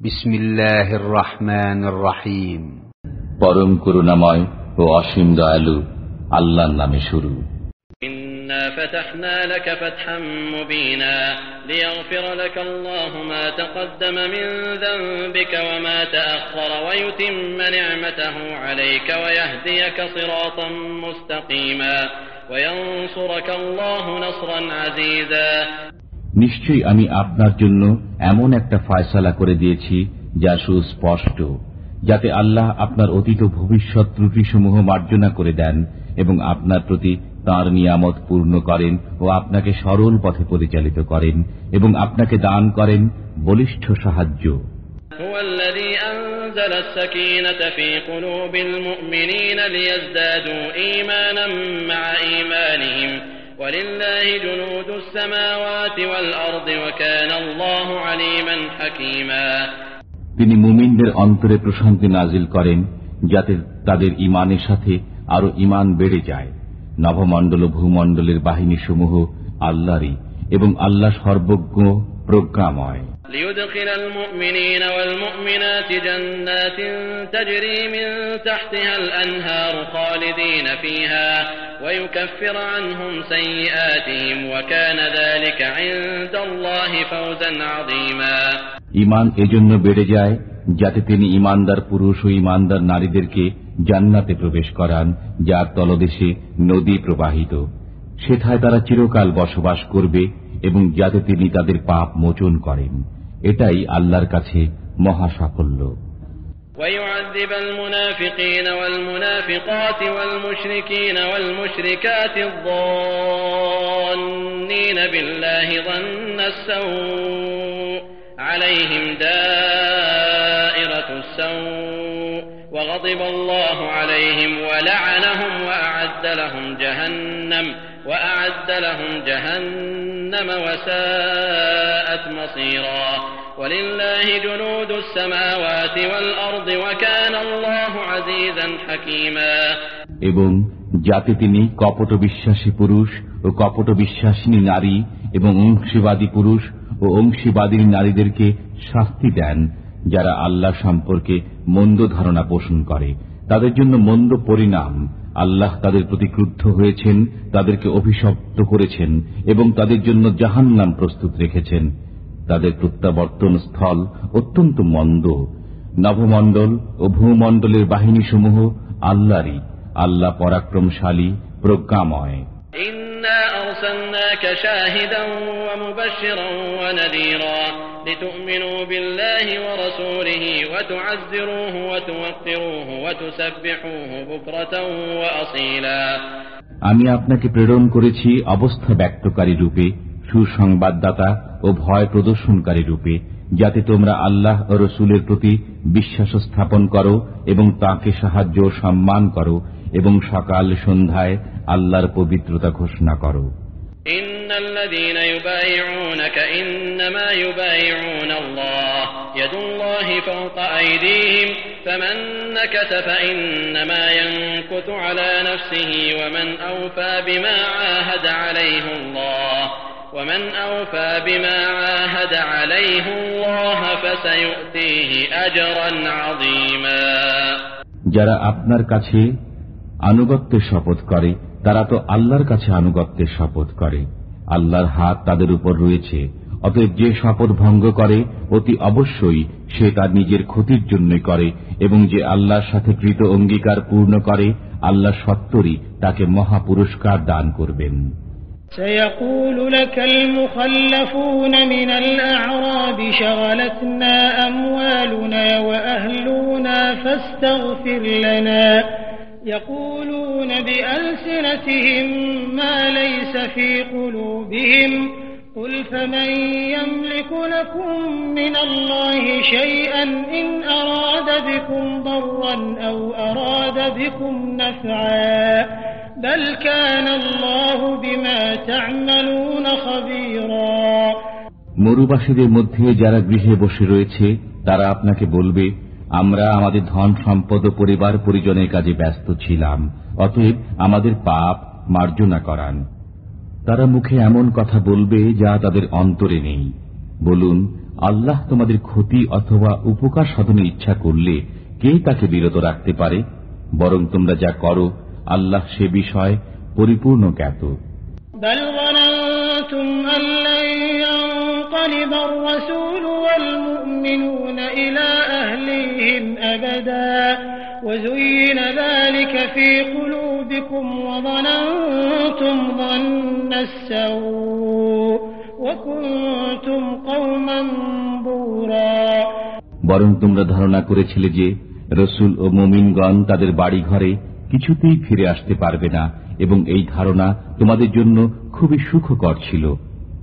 بسم الله الرحمن الرحيم পরম করুণাময় ও অসীম দয়ালু আল্লাহর নামে শুরু إنا فتحنا لك فتحا مبينا ليغفر لك الله ما تقدم من ذنبك وما تأخر ويتم نعمته عليك ويهديك صراطا مستقيما وينصرك الله نصرا عزيزا নিশ্চয়ই আমি আপনার জন্য এমন একটা ফয়সালা করে দিয়েছি যা সুস্পষ্ট যাতে আল্লাহ আপনার অতীত ভবিষ্যৎ ত্রুটিসমূহ মার্জনা করে দেন এবং আপনার প্রতি তাঁর নিয়ামত পূর্ণ করেন ও আপনাকে সরল পথে পরিচালিত করেন এবং আপনাকে দান করেন বলিষ্ঠ সাহায্য هو الذي أنزل السكينة في قلوب المؤمنين ليزدادوا إيمانا مع إيمانهم ولله جنود السماوات والأرض وكان الله عليما حكيما তিনি মুমিনদের অন্তরে প্রশান্তি নাজিল করেন যাতে তাদের ইমানের সাথে আরো ইমান বেড়ে যায় নভমণ্ডল ও ভূমণ্ডলের বাহিনীসমূহ আল্লাহরই এবং আল্লাহ সর্বজ্ঞ প্রজ্ঞাময় ليدخل المؤمنين والمؤمنات جنات تجري من تحتها الأنهار خالدين فيها ويكفر عنهم سيئاتهم وكان ذلك عند الله فوزا عظيما ইমান এজন্য বেড়ে যায় যাতে তিনি ইমানদার পুরুষ ও ইমানদার নারীদেরকে জান্নাতে প্রবেশ করান যার তলদেশে নদী প্রবাহিত সেথায় তারা চিরকাল বসবাস করবে এবং যাতে তিনি তাদের পাপ মোচন করেন এটাই আল্লাহর কাছে মহা সাফল্য ويعذب المنافقين والمنافقات والمشركين والمشركات الظانين بالله ظن السوء عليهم دائرة السوء وغضب الله عليهم ولعنهم وأعد لهم جهنم وأعد لهم جهنم وساءت مصيرا ولله جنود السماوات والأرض وكان الله عزيزا حكيما এবং যাতে তিনি কপট বিশ্বাসী পুরুষ ও কপট বিশ্বাসিনী নারী এবং অংশীবাদী পুরুষ ও অংশীবাদী নারীদেরকে শাস্তি দেন যারা আল্লাহ সম্পর্কে মন্দ ধারণা পোষণ করে তাদের জন্য মন্দ পরিণাম আল্লাহ তাদের প্রতি ক্রুদ্ধ হয়েছেন তাদেরকে অভিশপ্ত করেছেন এবং তাদের জন্য জাহান্নাম প্রস্তুত রেখেছেন তাদের প্রত্যাবর্তন স্থল অত্যন্ত মন্দ নভমণ্ডল ও ভূমণ্ডলের বাহিনীসমূহ আল্লাহরই আল্লাহ পরাক্রমশালী প্রজ্ঞাময় إنا أرسلناك شاهدا ومبشرا ونذيرا لتؤمنوا بالله ورسوله وتعزروه وتوقروه وتسبحوه بكرة وأصيلا আমি আপনাকে প্রেরণ করেছি অবস্থা ব্যক্তকারী রূপে সুসংবাদদাতা ও ভয় প্রদর্শনকারী রূপে যাতে তোমরা আল্লাহ ও রসুলের প্রতি বিশ্বাস স্থাপন করো এবং তাকে সাহায্য ও সম্মান করো এবং সকাল সন্ধ্যায় আল্লাহর পবিত্রতা ঘোষণা করো إن الذين يبايعونك إنما يبايعون الله يد الله فوق أيديهم فمن نكث فإنما ينكث على نفسه ومن أوفى بما عاهد عليه الله ومن أوفى بما عاهد عليه الله فسيؤتيه أجرا عظيما যারা আপনার কাছে আনুগত্যের শপথ করে তারা তো আল্লাহর কাছে আনুগত্যের শপথ করে আল্লাহর হাত তাদের উপর রয়েছে অতএব যে শপথ ভঙ্গ করে অতি অবশ্যই সে তার নিজের ক্ষতির জন্যই করে এবং যে আল্লাহর সাথে কৃত অঙ্গীকার পূর্ণ করে আল্লাহ সত্তরই তাকে মহা পুরস্কার দান করবেন سيقول لك المخلفون من الأعراب شغلتنا أموالنا وأهلنا فاستغفر لنا يقولون بألسنتهم ما ليس في قلوبهم قل فمن يملك لكم من الله شيئا إن أراد بكم ضرا أو أراد بكم نفعا بل كان الله بما تعملون خبيرا মরুবাসীদের মধ্যে যারা গৃহে বসে রয়েছে তারা আপনাকে বলবে আমরা আমাদের ধন, সম্পদ ও পরিবার পরিজনের কাজে ব্যস্ত ছিলাম। অতএব আমাদের পাপ মার্জনা করান। তারা মুখে এমন কথা বলবে যা তাদের অন্তরে নেই। বলুন, আল্লাহ তোমাদের ক্ষতি অথবা উপকার সাধনের ইচ্ছা করলে কে তাকে বিরত রাখতে পারে? বরং তোমরা যা করো, আল্লাহ সে বিষয় পরিপূর্ণ জ্ঞাত। بل ظننتم أن لن ينقلب الرسول والمؤمنون إلى أهليهم أبدا وزين ذلك في قلوبكم وظننتم ظن السوء وكنتم قوما بورا বরং তোমরা ধারণা করেছিলে যে রসুল ও মোমিনগণ তাদের বাড়ি ঘরে কিছুতেই ফিরে আসতে পারবে না এবং এই ধারণা তোমাদের জন্য খুবই সুখকর ছিল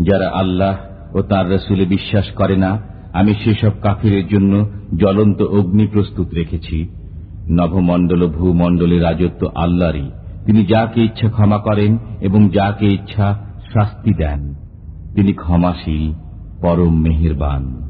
যারা আল্লাহ ও তার রসুলে বিশ্বাস করে না, আমি সেসব কাফিরের জন্য জ্বলন্ত অগ্নি প্রস্তুত রেখেছি। নভমণ্ডল ও ভূমণ্ডলের রাজত্ব আল্লাহরই। তিনি যাকে ইচ্ছা ক্ষমা করেন এবং যাকে ইচ্ছা শাস্তি দেন, তিনি ক্ষমাশীল, পরম মেহেরবান।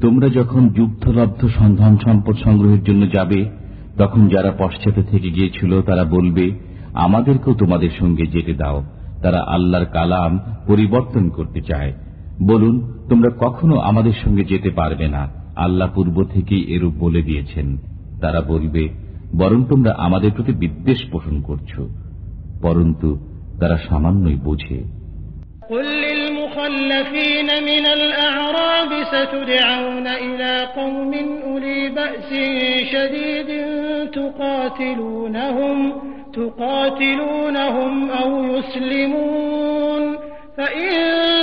তোমরা যখন যুদ্ধলব্ধ সন্ধান সম্পদ সংগ্রহের জন্য যাবে, তখন যারা পশ্চাতে থেকে গিয়েছিল, তারা বলবে, আমাদেরকেও তোমাদের সঙ্গে যেতে দাও। তারা আল্লাহর কালাম পরিবর্তন করতে চায়। বলুন, তোমরা কখনো আমাদের সঙ্গে যেতে পারবে না। আল্লাহ পূর্ব থেকেই এরূপ বলে দিয়েছেন। তারা বলবে, বরং তোমরা আমাদের প্রতি বিদ্বেষ পোষণ করছ। পরন্তু তারা সামান্যই বোঝে قل للمخلفين من الأعراب ستدعون إلى قوم أولي بأس شديد تقاتلونهم تقاتلونهم أو يسلمون فإن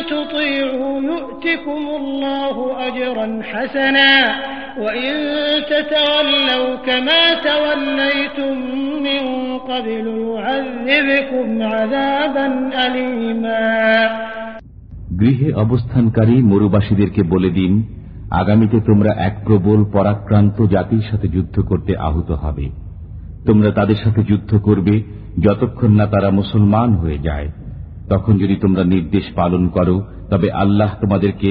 تطيعوا يؤتكم الله أجرا حسنا وإن تتولوا كما توليتم من قبل يعذبكم عذابا أليما গৃহে অবস্থানকারী মরুবাসীদেরকে বলে দিন আগামীতে তোমরা এক প্রবল পরাক্রান্ত জাতির সাথে যুদ্ধ করতে আহত হবে তোমরা তাদের সাথে যুদ্ধ করবে যতক্ষণ না তারা মুসলমান হয়ে যায় তখন যদি তোমরা নির্দেশ পালন করো তবে আল্লাহ তোমাদেরকে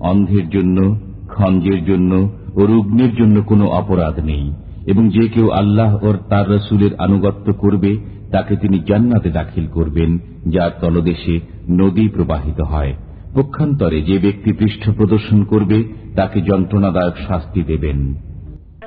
অন্ধের জন্য, খঞ্জের জন্য ও রুগ্নের জন্য কোনো অপরাধ নেই। এবং যে কেউ আল্লাহ ওর তার রসুলের আনুগত্য করবে, তাকে তিনি জান্নাতে দাখিল করবেন, যার তলদেশে নদী প্রবাহিত হয়। পক্ষান্তরে যে ব্যক্তি পৃষ্ঠ প্রদর্শন করবে, তাকে যন্ত্রণাদায়ক শাস্তি দেবেন।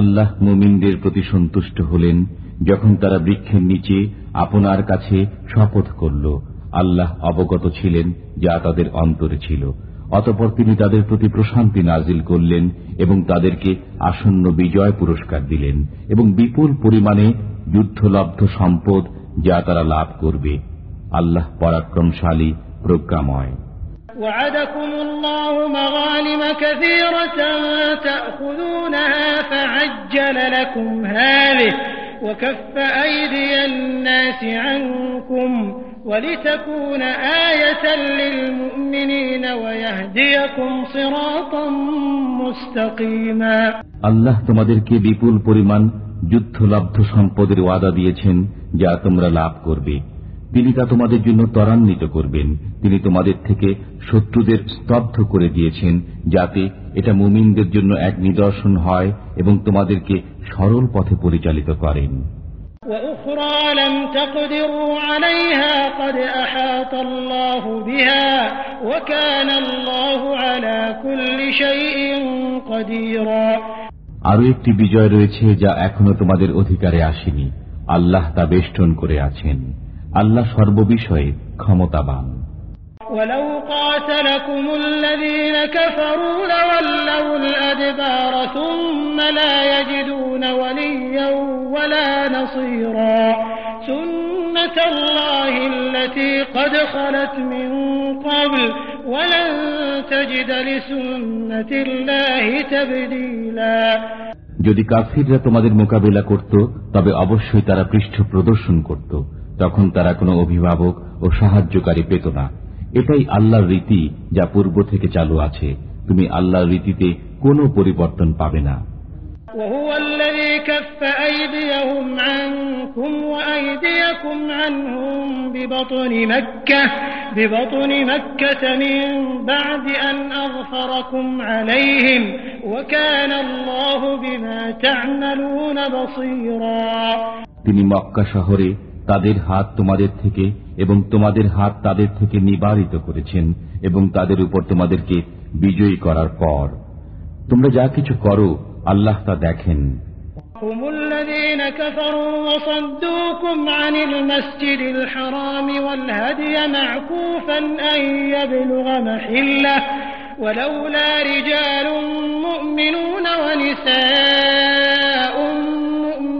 আল্লাহ মুমিনদের প্রতি সন্তুষ্ট হলেন যখন তারা বৃক্ষের নিচে আপনার কাছে শপথ করল। আল্লাহ অবগত ছিলেন যা তাদের অন্তরে ছিল। অতপর তিনি তাদের প্রতি প্রশান্তি নাজিল করলেন এবং তাদেরকে আসন্ন বিজয় পুরস্কার দিলেন এবং বিপুল পরিমাণে যুদ্ধলব্ধ সম্পদ যা তারা লাভ করবে। আল্লাহ পরাক্রমশালী প্রজ্ঞাময়। وعدكم الله مغانم كثيرة تأخذونها فعجل لكم هذه وكف أيدي الناس عنكم ولتكون آية للمؤمنين ويهديكم صراطا مستقيما আল্লাহ তোমাদেরকে বিপুল পরিমাণ যুদ্ধলব্ধ সম্পদের ওয়াদা দিয়েছেন যা তোমরা লাভ করবে তিনি তা তোমাদের জন্য ত্বরান্বিত করবেন। তিনি তোমাদের থেকে শত্রুদের স্তব্ধ করে দিয়েছেন যাতে এটা মুমিনদের জন্য এক নিদর্শন হয় এবং তোমাদেরকে সরল পথে পরিচালিত করেন। আরও একটি বিজয় রয়েছে যা এখনও তোমাদের অধিকারে আসেনি। আল্লাহ তা বেষ্টন করে আছেন। আল্লাহ সর্ববিষয়ে ক্ষমতাবান ولو قاتلكم الذين كفروا لولوا الأدبار ثم لا يجدون وليا ولا نصيرا سنة الله التي قد خلت من قبل ولن تجد لسنة الله تبديلا যদি কাফিররা তোমাদের মোকাবিলা করত তবে অবশ্যই তারা পৃষ্ঠ প্রদর্শন করত তখন তারা কোনো অভিভাবক ও সাহায্যকারী পেত না এটাই আল্লাহর রীতি যা পূর্ব থেকে চালু আছে তুমি আল্লাহর রীতিতে কোনো পরিবর্তন পাবে না وهو الذي كف أيديهم عنكم وأيديكم عنهم ببطن مكة ببطن مكة من بعد أن أظفركم عليهم وكان الله بما تعملون بصيرا তিনি মক্কা শহরে তাদের হাত তোমাদের থেকে এবং তোমাদের হাত তাদের থেকে নিবারিত করেছেন এবং তাদের উপর তোমাদেরকে বিজয়ী করার পর তোমরা যা কিছু করো আল্লাহ তা দেখেন هم الذين كفروا وصدوكم عن المسجد الحرام والهدي معكوفا أن يبلغ محله ولولا رجال مؤمنون ونساء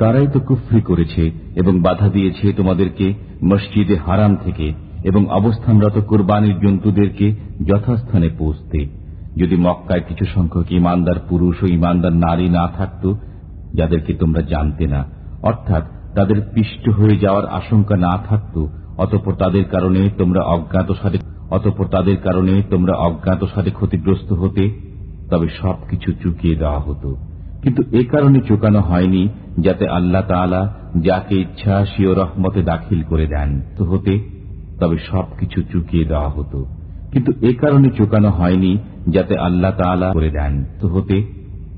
তারাই তো কুফরি করেছে এবং বাধা দিয়েছে তোমাদেরকে মসজিদে হারাম থেকে এবং অবস্থানরত কোরবানির জন্তুদেরকে যথাস্থানে পৌঁছতে যদি মক্কায় কিছু সংখ্যক ইমানদার পুরুষ ও ইমানদার নারী না থাকত, যাদেরকে তোমরা জানতে না, অর্থাৎ তাদের পিষ্ট হয়ে যাওয়ার আশঙ্কা না থাকত, অতপর তাদের কারণে তোমরা অজ্ঞাত সাথে অতপর তাদের কারণে তোমরা অজ্ঞাত সাথে ক্ষতিগ্রস্ত হতে, তবে সবকিছু চুকিয়ে দেওয়া হতো। কিন্তু এ কারণে চুকানো হয়নি যাতে আল্লাহ তালা যাকে ইচ্ছা সিও রহমতে দাখিল করে দেন তো হতে তবে সবকিছু চুকিয়ে দেওয়া হতো। কিন্তু এ কারণে চুকানো হয়নি যাতে আল্লাহ তালা করে দেন তো হতে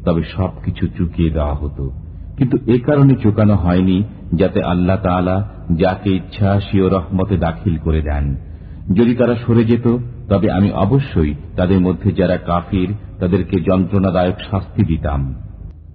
তবে সবকিছু চুকিয়ে দেওয়া হতো। কিন্তু এ কারণে চুকানো হয়নি যাতে আল্লাহ তালা যাকে ইচ্ছা সিও রহমতে দাখিল করে দেন। যদি তারা সরে যেত, তবে আমি অবশ্যই তাদের মধ্যে যারা কাফির, তাদেরকে যন্ত্রণাদায়ক শাস্তি দিতাম।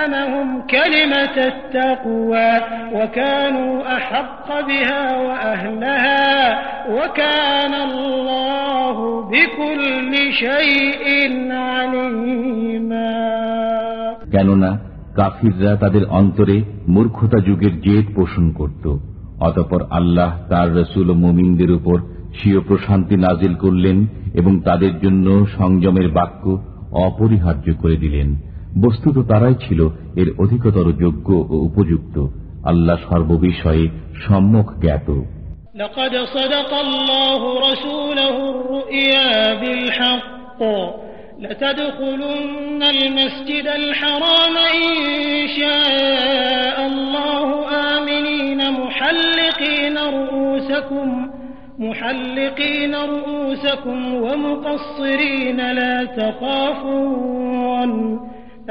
وألزمهم كلمة التقوى وكانوا أحق بها وأهلها وكان الله بكل شيء عليما কেননা কাফিররা তাদের অন্তরে মূর্খতা যুগের জেদ পোষণ করত অতপর আল্লাহ তার রসুল ও মুমিনদের উপর স্বীয় প্রশান্তি নাজিল করলেন এবং তাদের জন্য সংযমের বাক্য অপরিহার্য করে দিলেন বস্তুত তারাই ছিল এর অধিকতর যোগ্য ও উপযুক্ত আল্লাহ সর্ববিষয়ে সম্মুখ জ্ঞাত لقد صدق الله رسوله الرؤيا بالحق لتدخلن المسجد الحرام إن شاء الله آمنين محلقين رؤوسكم رؤوسكم محلقين رؤوسكم ومقصرين لا تخافون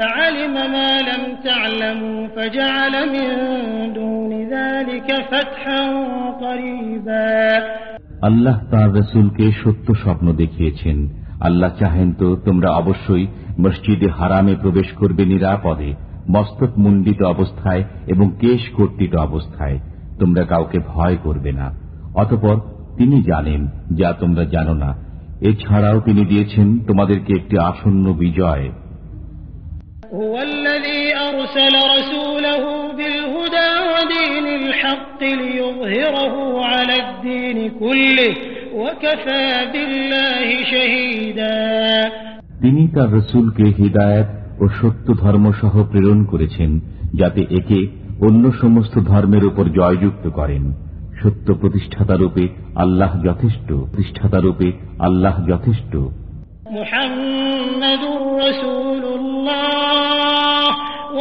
فعلم ما لم تعلموا فجعل من دون ذلك فتحا قريبا আল্লাহ তার রসুলকে সত্য স্বপ্ন দেখিয়েছেন আল্লাহ চাহেন তো তোমরা অবশ্যই মসজিদে হারামে প্রবেশ করবে নিরাপদে মস্তক মুন্ডিত অবস্থায় এবং কেশ কর্তিত অবস্থায় তোমরা কাউকে ভয় করবে না অতপর তিনি জানেন যা তোমরা জানো না এছাড়াও তিনি দিয়েছেন তোমাদেরকে একটি আসন্ন বিজয় هو الذي أرسل رسوله بالهدى ودين الحق ليظهره على الدين كله وكفى بالله شهيدا তিনি তার রসুলকে হৃদায়ত ও সত্য ধর্ম সহ প্রেরণ করেছেন যাতে একে অন্য সমস্ত ধর্মের উপর জয়যুক্ত করেন সত্য প্রতিষ্ঠাতা রূপে আল্লাহ যথেষ্ট প্রতিষ্ঠাতা রূপে আল্লাহ যথেষ্ট محمد رسول الله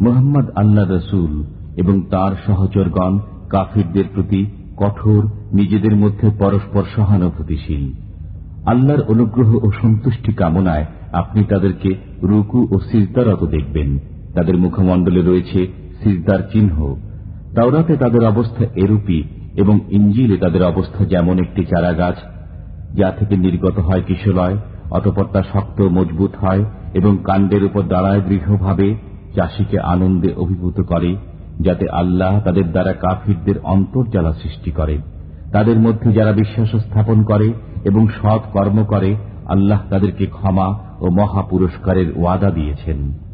মোহাম্মদ আল্লাহ রসুল এবং তার সহচরগণ কাফিরদের প্রতি কঠোর, নিজেদের মধ্যে পরস্পর সহানুভূতিশীল। আল্লাহর অনুগ্রহ ও সন্তুষ্টি কামনায় আপনি তাদেরকে রুকু ও সিজদারত দেখবেন। তাদের মুখমণ্ডলে রয়েছে সিজদার চিহ্ন। তাওরাতে তাদের অবস্থা এরূপী এবং ইঞ্জিলে তাদের অবস্থা যেমন একটি চারা গাছ যা থেকে নির্গত হয় কিশলয়, অতপর তা শক্ত মজবুত হয় এবং কাণ্ডের উপর দাঁড়ায় দৃঢ়ভাবে চাষিকে আনন্দে অভিভূত করে, যাতে আল্লাহ তাদের দ্বারা কাফিরদের অন্তর্জালা সৃষ্টি করে। তাদের মধ্যে যারা বিশ্বাস স্থাপন করে এবং সৎ কর্ম করে, আল্লাহ তাদেরকে ক্ষমা ও মহা পুরস্কারের ওয়াদা দিয়েছেন।